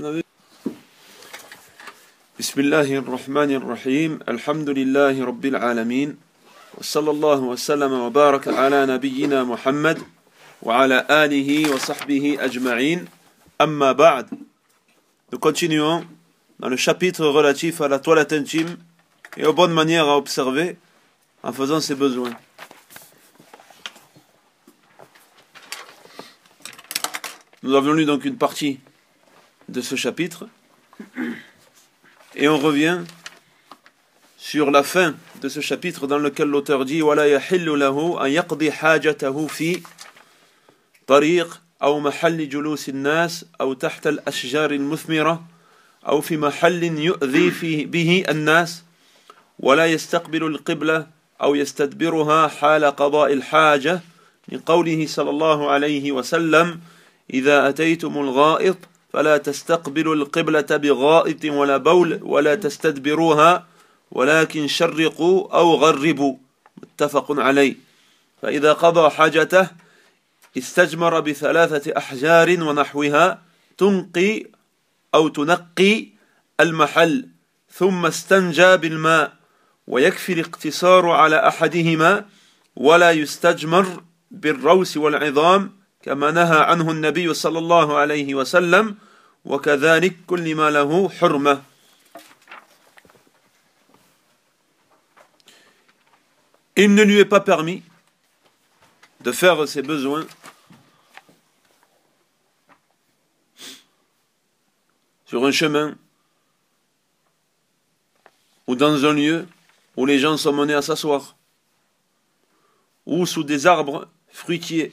بسم الله الرحمن الرحيم الحمد لله رب العالمين وصلى الله وسلم وبارك على نبينا محمد وعلى آله وصحبه أجمعين أما بعد Nous continuons dans le chapitre relatif à la toilette intime et aux bonnes manières à observer en faisant ses besoins. Nous avons lu donc une partie de ce chapitre. Et on revient sur la fin de ce chapitre dans lequel l'auteur dit ولا يحل له أن يقضي حاجته في طريق أو محل جلوس الناس أو تحت الأشجار المثمرة أو في محل يؤذي فيه به الناس ولا يستقبل القبلة أو يستدبرها حال قضاء الحاجة لقوله صلى الله عليه وسلم إذا أتيتم الغائط فلا تستقبلوا القبلة بغائط ولا بول ولا تستدبروها ولكن شرقوا أو غربوا. متفق عليه. فإذا قضى حاجته استجمر بثلاثة أحجار ونحوها تنقي أو تنقي المحل ثم استنجى بالماء ويكفي الاقتصار على أحدهما ولا يستجمر بالروس والعظام كما نهى عنه النبي صلى الله عليه وسلم وكذلك كل ما له حرمة Il ne lui est pas permis de faire ses besoins sur un chemin ou dans un lieu où les gens sont menés à s'asseoir ou sous des arbres fruitiers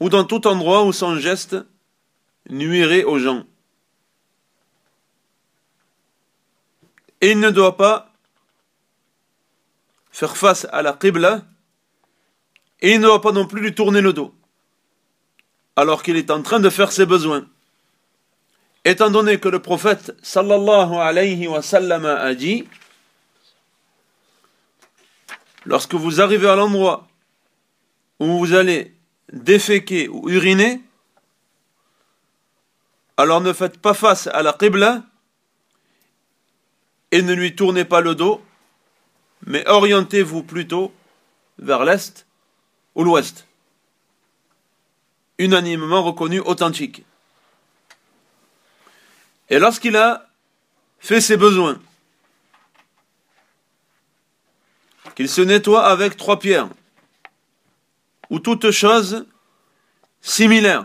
ou dans tout endroit où son geste nuirait aux gens. Et il ne doit pas faire face à la qibla et il ne doit pas non plus lui tourner le dos alors qu'il est en train de faire ses besoins. Étant donné que le prophète a dit lorsque vous arrivez à l'endroit où vous allez déféquer ou uriner, alors ne faites pas face à la qibla et ne lui tournez pas le dos, mais orientez-vous plutôt vers l'est ou l'ouest. Unanimement reconnu authentique. Et lorsqu'il a fait ses besoins, qu'il se nettoie avec trois pierres, ou toute chose similaire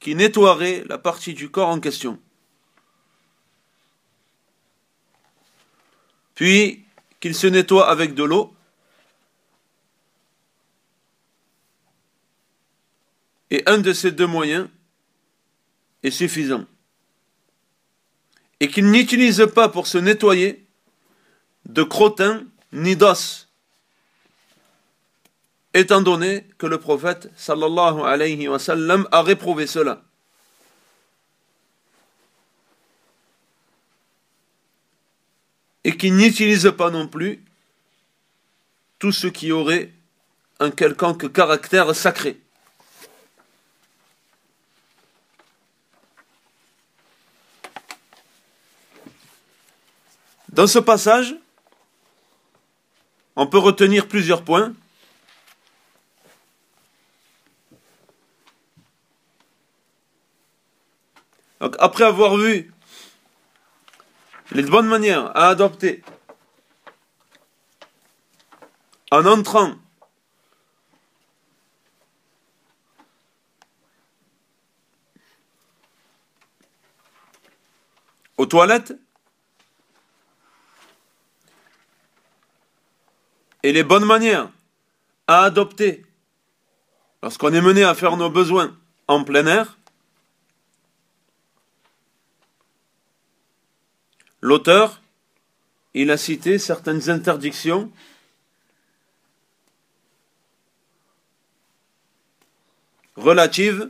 qui nettoierait la partie du corps en question. Puis qu'il se nettoie avec de l'eau et un de ces deux moyens est suffisant. Et qu'il n'utilise pas pour se nettoyer de crottin ni d'os étant donné que le prophète sallallahu alayhi a réprouvé cela. Et qu'il n'utilise pas non plus tout ce qui aurait un quelconque caractère sacré. Dans ce passage, on peut retenir plusieurs points. Donc, après avoir vu les bonnes manières à adopter en entrant aux toilettes et les bonnes manières à adopter lorsqu'on est mené à faire nos besoins en plein air, L'auteur, il a cité certaines interdictions relatives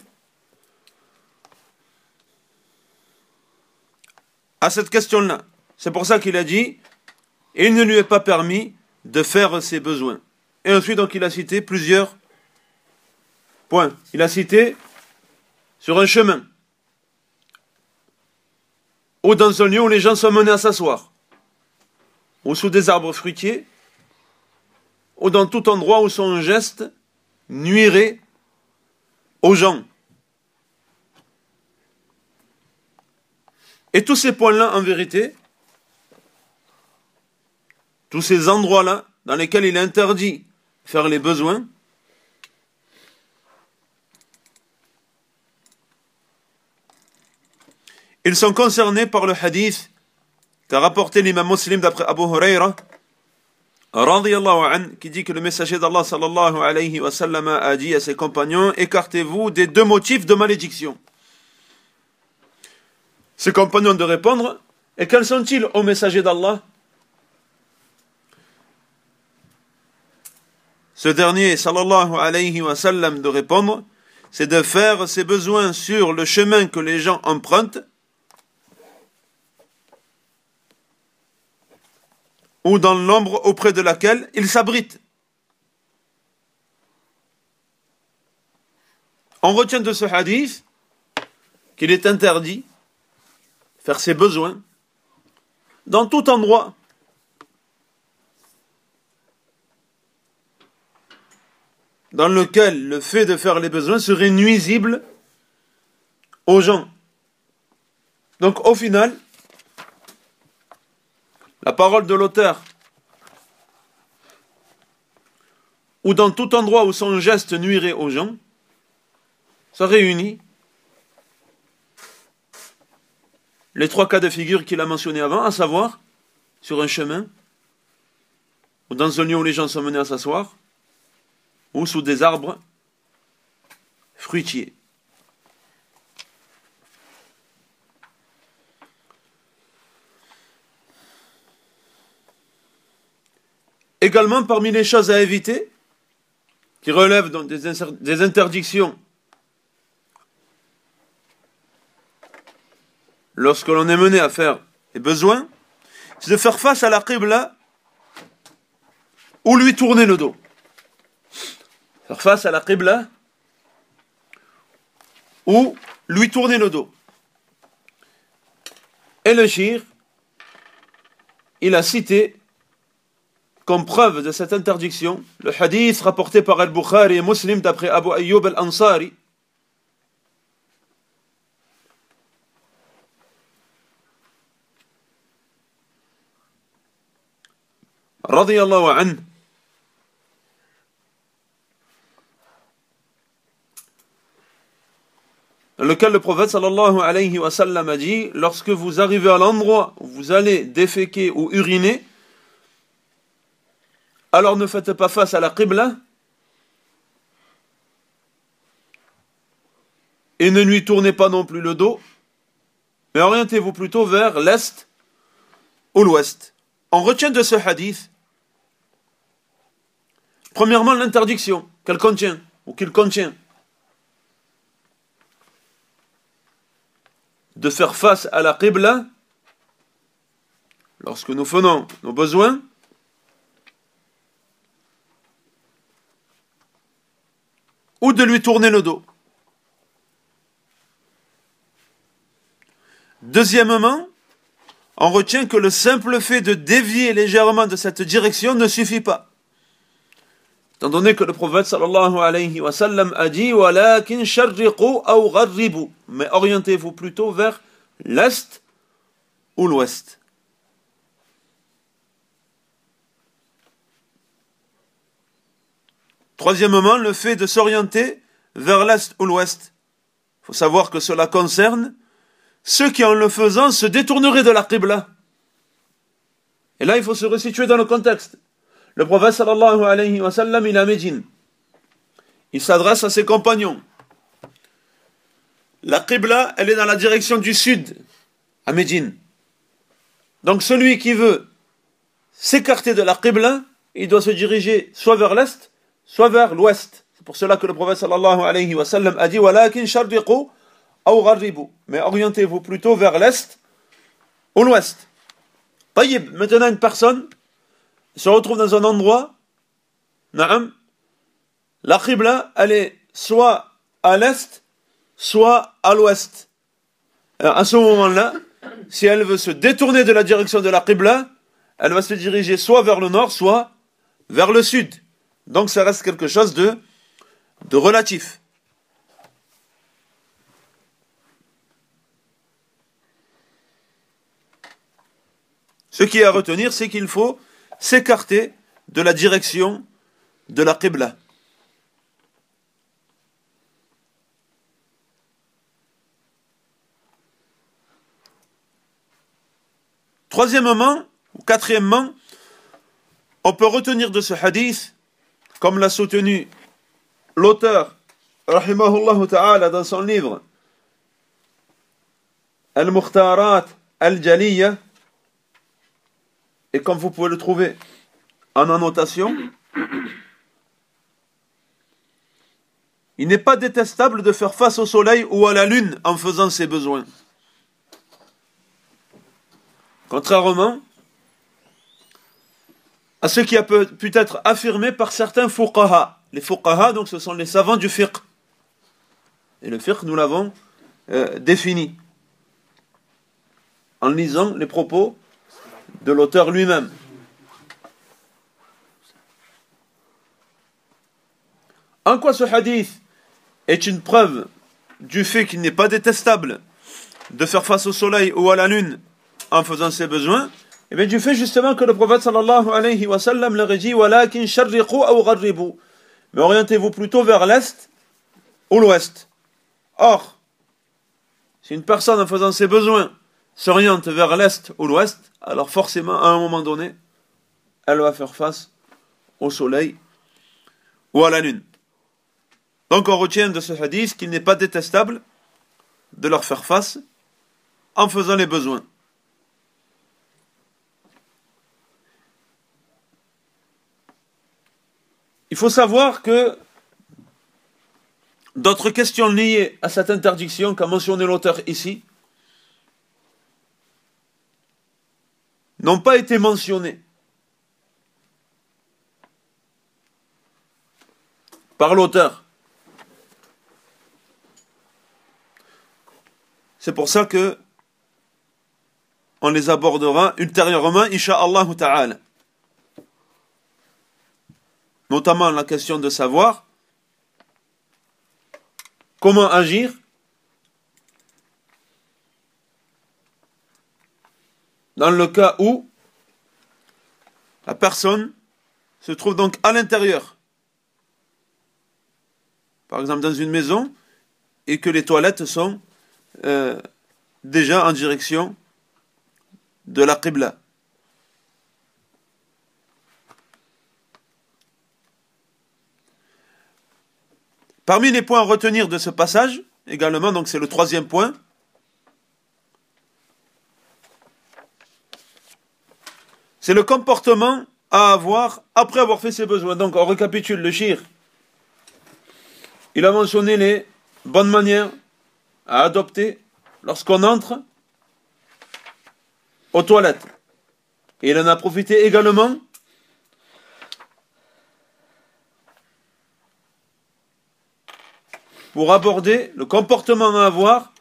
à cette question-là. C'est pour ça qu'il a dit, il ne lui est pas permis de faire ses besoins. Et ensuite, il a cité plusieurs points. Il a cité sur un chemin ou dans un lieu où les gens sont menés à s'asseoir, ou sous des arbres fruitiers, ou dans tout endroit où son geste nuirait aux gens. Et tous ces points-là, en vérité, tous ces endroits-là dans lesquels il est interdit faire les besoins, ils sont concernés par le hadith qu'a rapporté l'imam muslim d'après Abu Huraira, qui dit que le messager d'Allah sallallahu alayhi wa sallam a dit à ses compagnons Écartez-vous des deux motifs de malédiction. Ses compagnons de répondre Et quels sont-ils, au messager d'Allah? Ce dernier, sallallahu alayhi wa sallam, de répondre C'est de faire ses besoins sur le chemin que les gens empruntent ou dans l'ombre auprès de laquelle il s'abrite. On retient de ce hadith qu'il est interdit faire ses besoins dans tout endroit. dans lequel le fait de faire les besoins serait nuisible aux gens. Donc au final, la parole de l'auteur, ou dans tout endroit où son geste nuirait aux gens, ça réunit les trois cas de figure qu'il a mentionnés avant, à savoir sur un chemin, ou dans un lieu où les gens sont menés à s'asseoir, ou sous des arbres fruitiers. Également, parmi les choses à éviter, qui relèvent donc des, interdictions, lorsque l'on est mené à faire les besoins, c'est de faire face à la Qibla ou lui tourner le dos. Faire face à la Qibla ou lui tourner le dos. Et le shir, il a cité comme preuve de cette interdiction, le hadith rapporté par Al-Bukhari et Muslim d'après Abu Ayyub Al-Ansari, lequel le prophète sallallahu alayhi wa sallam a dit lorsque vous arrivez à l'endroit où vous allez déféquer ou uriner alors ne faites pas face à la Qibla et ne lui tournez pas non plus le dos, mais orientez-vous plutôt vers l'est ou l'ouest. On retient de ce hadith, premièrement, l'interdiction qu'elle contient ou qu'il contient de faire face à la Qibla lorsque nous faisons nos besoins ou de lui tourner le dos. Deuxièmement, on retient que le simple fait de dévier légèrement de cette direction ne suffit pas. Étant donné que le prophète a dit Mais orientez-vous plutôt vers l'est ou l'ouest. Troisièmement, le fait de s'orienter vers l'est ou l'ouest. Il faut savoir que cela concerne ceux qui, en le faisant, se détourneraient de la Qibla. Et là, il faut se resituer dans le contexte. Le prophète sallallahu alayhi wa sallam, il est à Médine. Il s'adresse à ses compagnons. La Qibla, elle est dans la direction du sud, à Médine. Donc celui qui veut s'écarter de la Qibla, il doit se diriger soit vers l'est, soit vers l'ouest. C'est pour cela que le prophète sallallahu wa a dit Walakin Mais orientez-vous plutôt vers l'est ou l'ouest. Taïb, maintenant une personne se retrouve dans un endroit, na'am, la qibla, elle est soit à l'est, soit à l'ouest. À ce moment-là, si elle veut se détourner de la direction de la Qibla, elle va se diriger soit vers le nord, soit vers le sud. Donc ça reste quelque chose de, relatif. Ce qui est à retenir, c'est qu'il faut s'écarter de la direction de la Qibla. Troisièmement, ou quatrièmement, on peut retenir de ce hadith, comme l'a soutenu l'auteur, rahimahullah ta'ala, dans son livre, Al-Mukhtarat Al-Jaliyah, et comme vous pouvez le trouver en annotation, il n'est pas détestable de faire face au soleil ou à la lune en faisant ses besoins. Contrairement à ce qui a pu être affirmé par certains fuqaha. Les fuqaha, donc, ce sont les savants du fiqh. Et le fiqh, nous l'avons euh, défini en lisant les propos de l'auteur lui-même. En quoi ce hadith est une preuve du fait qu'il n'est pas détestable de faire face au soleil ou à la lune en faisant ses besoins? Eh bien, du fait justement que le prophète sallallahu alayhi wa sallam leur dit Mais orientez-vous plutôt vers l'est ou l'ouest. Or, si une personne en faisant ses besoins s'oriente vers l'est ou l'ouest, alors forcément, à un moment donné, elle va faire face au soleil ou à la lune. Donc on retient de ce hadith qu'il n'est pas détestable de leur faire face en faisant les besoins. Il faut savoir que d'autres questions liées à cette interdiction qu'a mentionné l'auteur ici n'ont pas été mentionnées par l'auteur. C'est pour ça que on les abordera ultérieurement, Inch'Allah ta'ala notamment la question de savoir comment agir dans le cas où la personne se trouve donc à l'intérieur, par exemple dans une maison, et que les toilettes sont euh, déjà en direction de la Qibla. Parmi les points à retenir de ce passage, également, donc c'est le troisième point, c'est le comportement à avoir après avoir fait ses besoins. Donc on récapitule le shir. Il a mentionné les bonnes manières à adopter lorsqu'on entre aux toilettes. Et il en a profité également pour aborder le comportement à avoir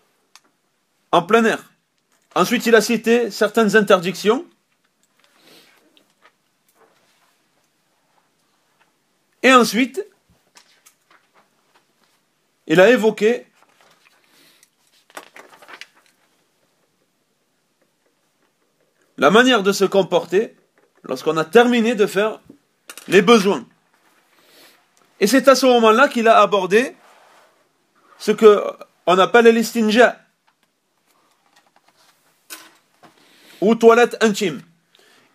en plein air. Ensuite, il a cité certaines interdictions. Et ensuite, il a évoqué la manière de se comporter lorsqu'on a terminé de faire les besoins. Et c'est à ce moment-là qu'il a abordé ce qu'on appelle l'istinja ou toilette intime.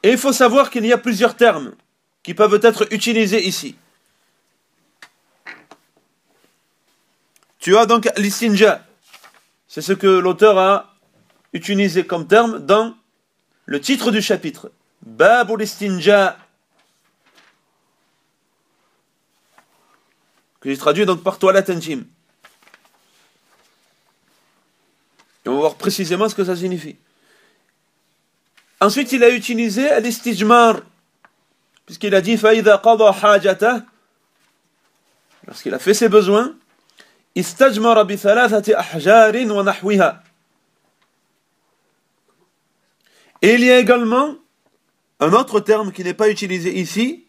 Et il faut savoir qu'il y a plusieurs termes qui peuvent être utilisés ici. Tu as donc l'istinja. C'est ce que l'auteur a utilisé comme terme dans le titre du chapitre. Babul l'istinja. Que j'ai traduit donc par toilette intime. Et on va voir précisément ce que ça signifie. Ensuite, il a utilisé l'istijmar, puisqu'il a dit lorsqu'il a fait ses besoins. Et il y a également un autre terme qui n'est pas utilisé ici,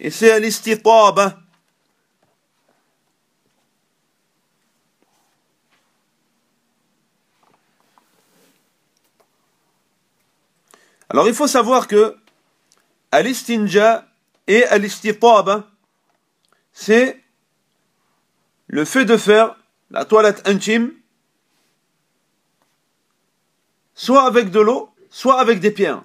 et c'est l'istitaba. Alors il faut savoir que al-istinja et al-istitaba, c'est le fait de faire la toilette intime soit avec de l'eau, soit avec des pierres.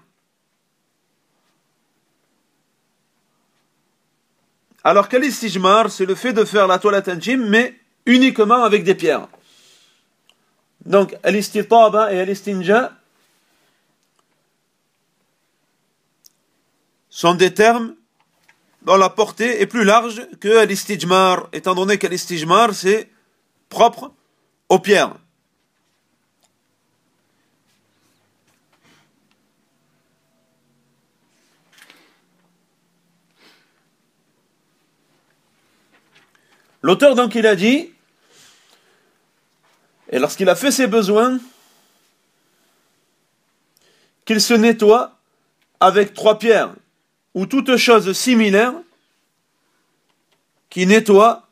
Alors qu'al-istijmar, c'est le fait de faire la toilette intime, mais uniquement avec des pierres. Donc, al-istitaba et al-istinja sont des termes dont la portée est plus large que l'istijmar, étant donné que l'istijmar, c'est propre aux pierres. L'auteur donc il a dit, et lorsqu'il a fait ses besoins, qu'il se nettoie avec trois pierres ou toute chose similaire qui nettoie,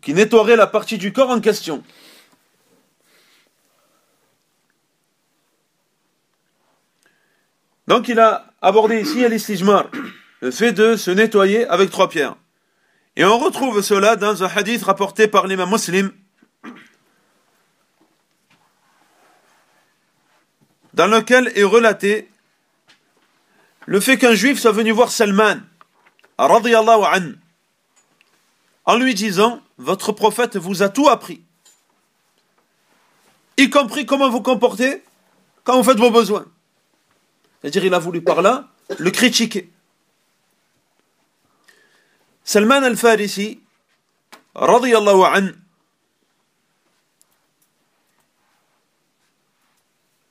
qui nettoierait la partie du corps en question. Donc il a abordé ici l'istijmar, le fait de se nettoyer avec trois pierres. Et on retrouve cela dans un hadith rapporté par l'imam muslim, dans lequel est relaté le fait qu'un juif soit venu voir Salman, an, en lui disant Votre prophète vous a tout appris, y compris comment vous comporter quand vous faites vos besoins. C'est-à-dire, il a voulu par là le critiquer. Salman al-Farisi, radiyallahu an,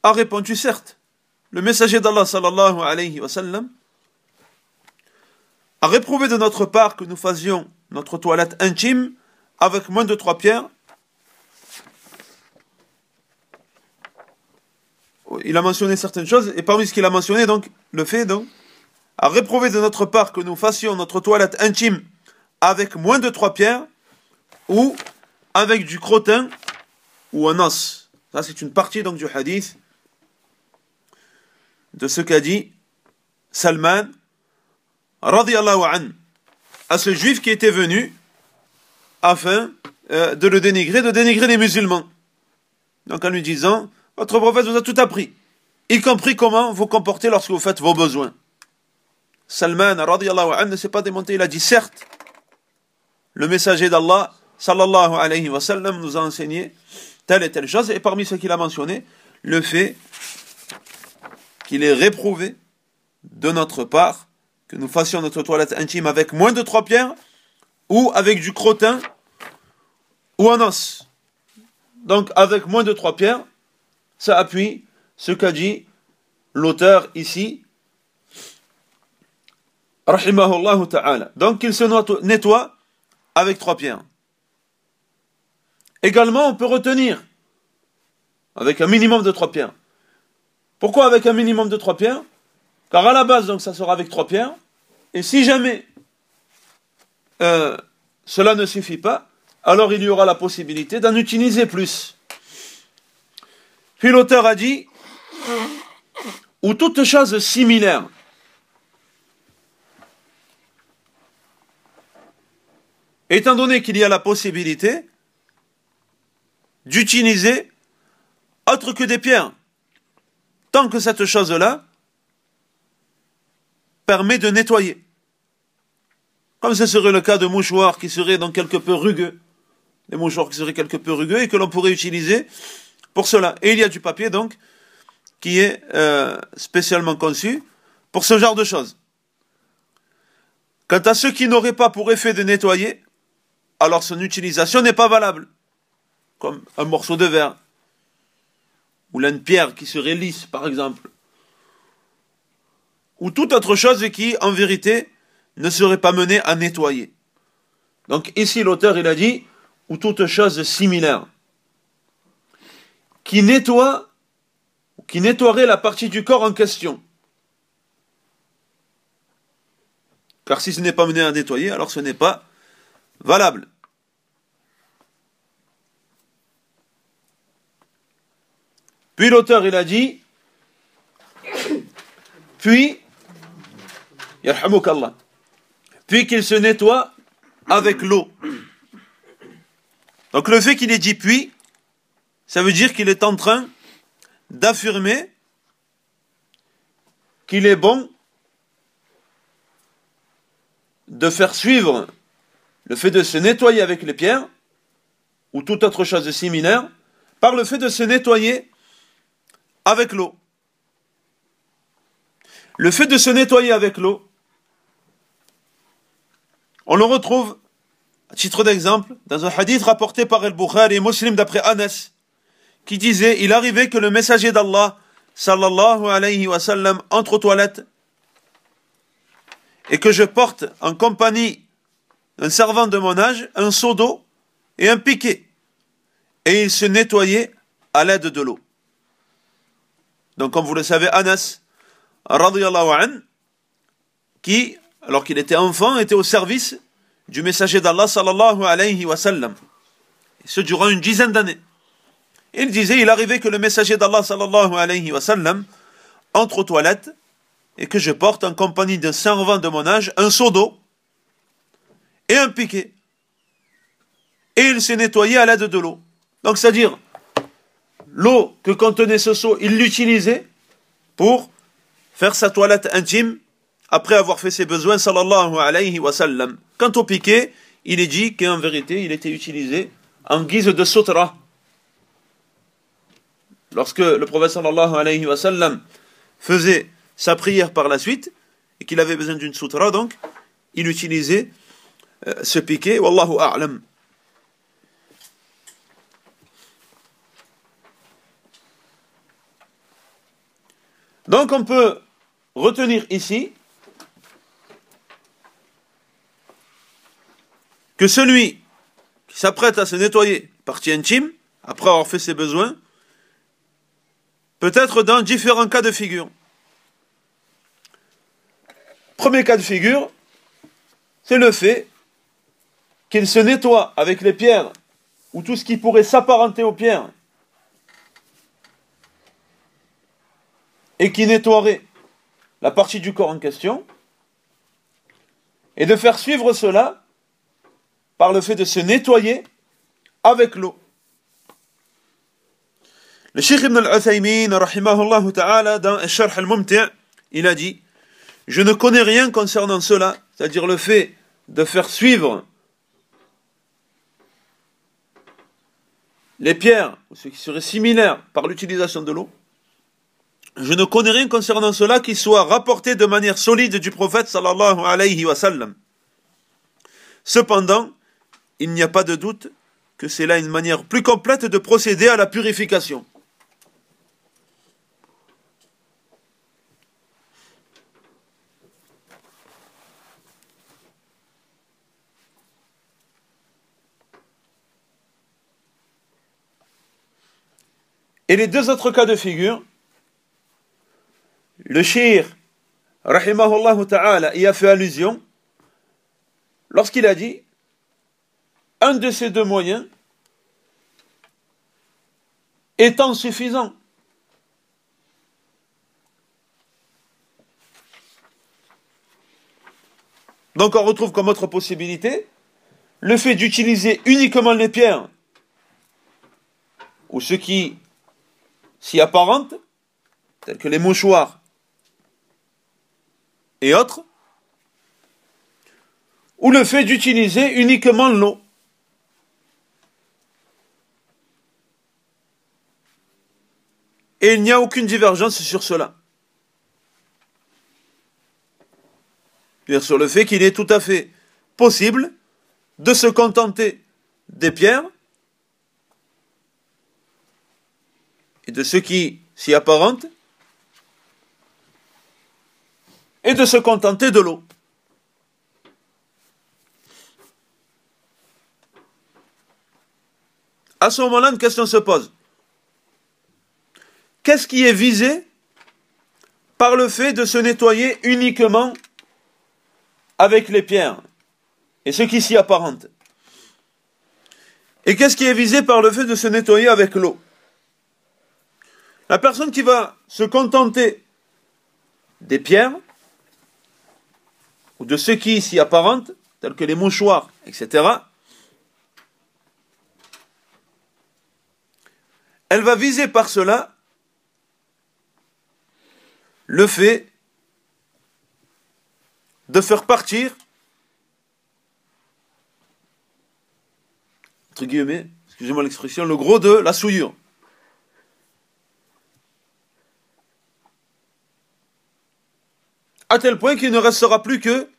a répondu certes le messager d'Allah sallallahu alayhi wa sallam a réprouvé de notre part que nous faisions notre toilette intime avec moins de trois pierres. Il a mentionné certaines choses, et parmi ce qu'il a mentionné, donc, le fait, donc, a réprouvé de notre part que nous fassions notre toilette intime avec moins de trois pierres, ou avec du crottin, ou un os. Ça, c'est une partie, donc, du hadith de ce qu'a dit Salman an à ce juif qui était venu afin euh, de le dénigrer, de dénigrer les musulmans. Donc en lui disant, votre prophète vous a tout appris, y compris comment vous comporter lorsque vous faites vos besoins. Salman an ne s'est pas démonté, il a dit certes, le messager d'Allah sallallahu alayhi wa sallam nous a enseigné telle et telle chose, et parmi ce qu'il a mentionné, le fait qu'il est réprouvé de notre part que nous fassions notre toilette intime avec moins de trois pierres ou avec du crottin ou un os. Donc avec moins de trois pierres, ça appuie ce qu'a dit l'auteur ici. ta'ala. Donc il se nettoie avec trois pierres. Également, on peut retenir avec un minimum de trois pierres. Pourquoi avec un minimum de trois pierres? Car à la base, donc, ça sera avec trois pierres. Et si jamais euh, cela ne suffit pas, alors il y aura la possibilité d'en utiliser plus. Puis l'auteur a dit, ou toute chose similaire. Étant donné qu'il y a la possibilité d'utiliser autre que des pierres tant que cette chose-là permet de nettoyer. Comme ce serait le cas de mouchoirs qui seraient donc quelque peu rugueux, des mouchoirs qui seraient quelque peu rugueux et que l'on pourrait utiliser pour cela. Et il y a du papier donc qui est euh, spécialement conçu pour ce genre de choses. Quant à ceux qui n'auraient pas pour effet de nettoyer, alors son utilisation n'est pas valable, comme un morceau de verre, ou une pierre qui serait lisse, par exemple, ou toute autre chose qui, en vérité, ne serait pas menée à nettoyer. Donc ici, l'auteur, il a dit, ou toute chose similaire, qui nettoie, qui nettoierait la partie du corps en question. Car si ce n'est pas mené à nettoyer, alors ce n'est pas valable. Puis l'auteur, il a dit, puis, puis qu'il se nettoie avec l'eau. Donc le fait qu'il ait dit puis, ça veut dire qu'il est en train d'affirmer qu'il est bon de faire suivre le fait de se nettoyer avec les pierres ou toute autre chose de similaire par le fait de se nettoyer avec l'eau. Le fait de se nettoyer avec l'eau, on le retrouve, à titre d'exemple, dans un hadith rapporté par El-Bukhari et Muslim d'après Anas, qui disait, il arrivait que le messager d'Allah, sallallahu alayhi wa sallam, entre aux toilettes, et que je porte en compagnie d'un servant de mon âge un seau d'eau et un piquet. Et il se nettoyait à l'aide de l'eau. Donc, comme vous le savez, Anas, an, qui, alors qu'il était enfant, était au service du messager d'Allah, sallallahu alayhi wa sallam. Ce durant une dizaine d'années. Il disait, il arrivait que le messager d'Allah, sallallahu alayhi wa sallam, entre aux toilettes et que je porte en compagnie d'un servant de mon âge un seau d'eau et un piquet. Et il s'est nettoyé à l'aide de l'eau. Donc, c'est-à-dire, l'eau que contenait ce seau, il l'utilisait pour faire sa toilette intime après avoir fait ses besoins, sallallahu alayhi wa sallam. Quant au piquet, il est dit qu'en vérité, il était utilisé en guise de sutra. Lorsque le prophète sallallahu alayhi wa sallam faisait sa prière par la suite, et qu'il avait besoin d'une sutra, donc, il utilisait euh, ce piquet, wallahu a'lam. Donc on peut retenir ici que celui qui s'apprête à se nettoyer, partie intime, après avoir fait ses besoins, peut être dans différents cas de figure. Premier cas de figure, c'est le fait qu'il se nettoie avec les pierres ou tout ce qui pourrait s'apparenter aux pierres et qui nettoierait la partie du corps en question, et de faire suivre cela par le fait de se nettoyer avec l'eau. Le Cheikh Ibn al-Uthaymin, ta'ala, dans Sharh al-Mumti', il a dit Je ne connais rien concernant cela, c'est-à-dire le fait de faire suivre les pierres, ou ce qui serait similaire, par l'utilisation de l'eau. Je ne connais rien concernant cela qui soit rapporté de manière solide du prophète sallallahu alayhi wa sallam. Cependant, il n'y a pas de doute que c'est là une manière plus complète de procéder à la purification. Et les deux autres cas de figure, le shir, rahimahullah ta'ala, y a fait allusion lorsqu'il a dit un de ces deux moyens étant suffisant. Donc on retrouve comme autre possibilité le fait d'utiliser uniquement les pierres ou ce qui s'y apparente, tels que les mouchoirs et autres, ou le fait d'utiliser uniquement l'eau. Et il n'y a aucune divergence sur cela. Sur le fait qu'il est tout à fait possible de se contenter des pierres et de ce qui s'y apparente et de se contenter de l'eau. À ce moment-là, une question se pose. qu'est-ce qui est visé par le fait de se nettoyer uniquement avec les pierres et ce qui s'y apparente? Et qu'est-ce qui est visé par le fait de se nettoyer avec l'eau? La personne qui va se contenter des pierres ou de ce qui s'y apparente, tels que les mouchoirs, etc., elle va viser par cela le fait de faire partir, entre guillemets, excusez-moi l'expression, le gros de la souillure. À tel point qu'il ne restera plus que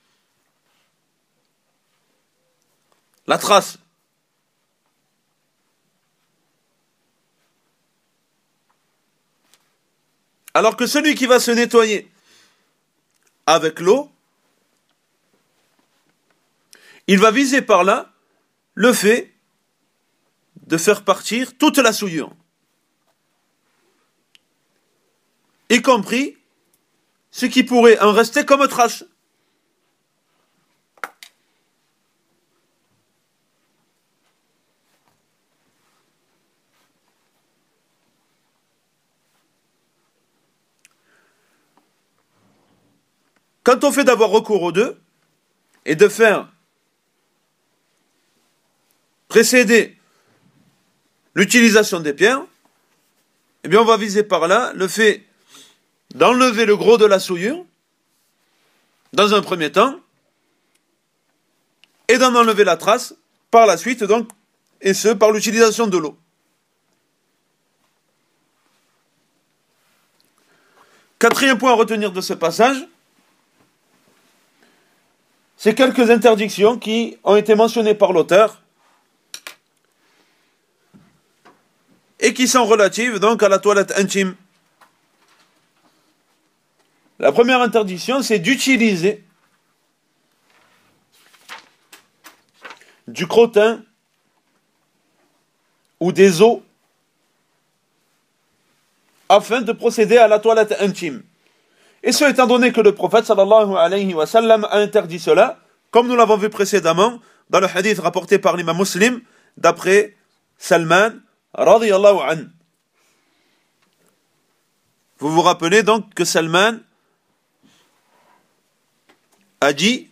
la trace. Alors que celui qui va se nettoyer avec l'eau, il va viser par là le fait de faire partir toute la souillure, y compris ce qui pourrait en rester comme trace. Quand on fait d'avoir recours aux deux et de faire précéder l'utilisation des pierres, eh bien on va viser par là le fait d'enlever le gros de la souillure, dans un premier temps, et d'en enlever la trace par la suite, donc, et ce, par l'utilisation de l'eau. Quatrième point à retenir de ce passage, c'est quelques interdictions qui ont été mentionnées par l'auteur et qui sont relatives donc à la toilette intime. La première interdiction, c'est d'utiliser du crottin ou des eaux afin de procéder à la toilette intime. Et ce étant donné que le prophète a interdit cela, comme nous l'avons vu précédemment dans le hadith rapporté par l'imam muslim, d'après Salman radiyallahu an. Vous vous rappelez donc que Salman a dit,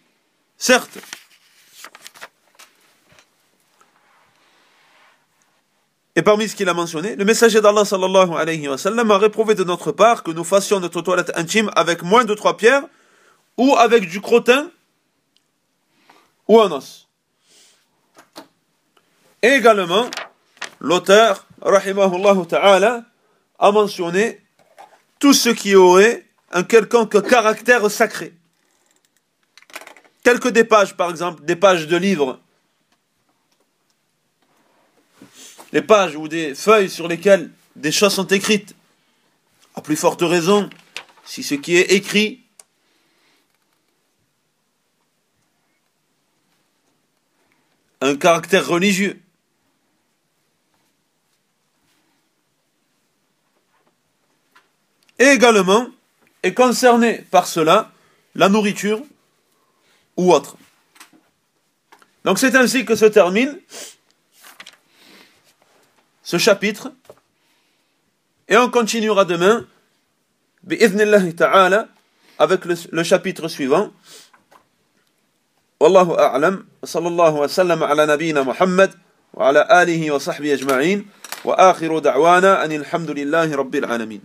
certes, Et parmi ce qu'il a mentionné, le messager d'Allah sallallahu alayhi wa sallam a réprouvé de notre part que nous fassions notre toilette intime avec moins de trois pierres ou avec du crottin ou un os. Et également, l'auteur, rahimahullah ta'ala, a mentionné tout ce qui aurait un quelconque caractère sacré. Quelques des pages, par exemple, des pages de livres les pages ou des feuilles sur lesquelles des choses sont écrites. À plus forte raison, si ce qui est écrit a un caractère religieux. Et également est concerné par cela la nourriture ou autre. Donc c'est ainsi que se termine ce chapitre. Et on continuera demain, ta'ala, avec le, le, chapitre suivant. Wallahu a'lam, sallallahu wa sallam ala nabina Muhammad, wa ala alihi wa sahbihi ajma'in, wa akhiru da'wana anil hamdulillahi rabbil alamin.